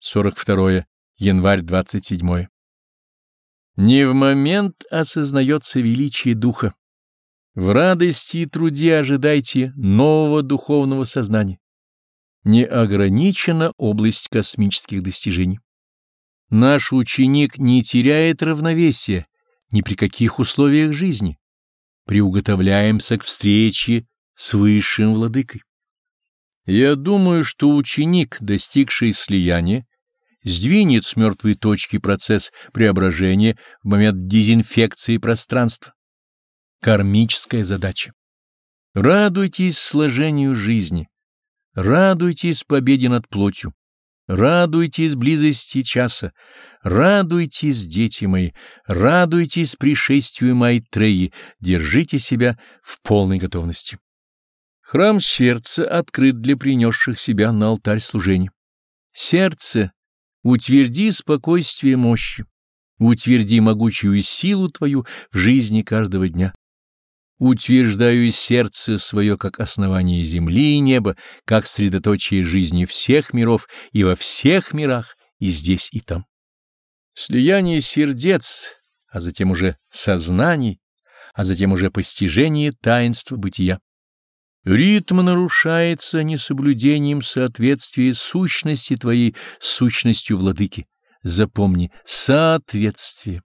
42 январь 27. Не в момент осознается величие духа. В радости и труде ожидайте нового духовного сознания. Не ограничена область космических достижений. Наш ученик не теряет равновесия ни при каких условиях жизни. Приуготовляемся к встрече с высшим владыкой. Я думаю, что ученик, достигший слияния, сдвинет с мертвой точки процесс преображения в момент дезинфекции пространства. Кармическая задача. Радуйтесь сложению жизни, радуйтесь победе над плотью, радуйтесь близости часа, радуйтесь, дети мои, радуйтесь пришествию Майтреи, держите себя в полной готовности. Храм сердца открыт для принесших себя на алтарь служения. Сердце Утверди спокойствие мощи, утверди могучую силу Твою в жизни каждого дня. Утверждаю сердце свое как основание земли и неба, как средоточие жизни всех миров и во всех мирах, и здесь, и там. Слияние сердец, а затем уже сознаний, а затем уже постижение таинства бытия. Ритм нарушается несоблюдением соответствия сущности твоей сущностью владыки. Запомни, соответствие.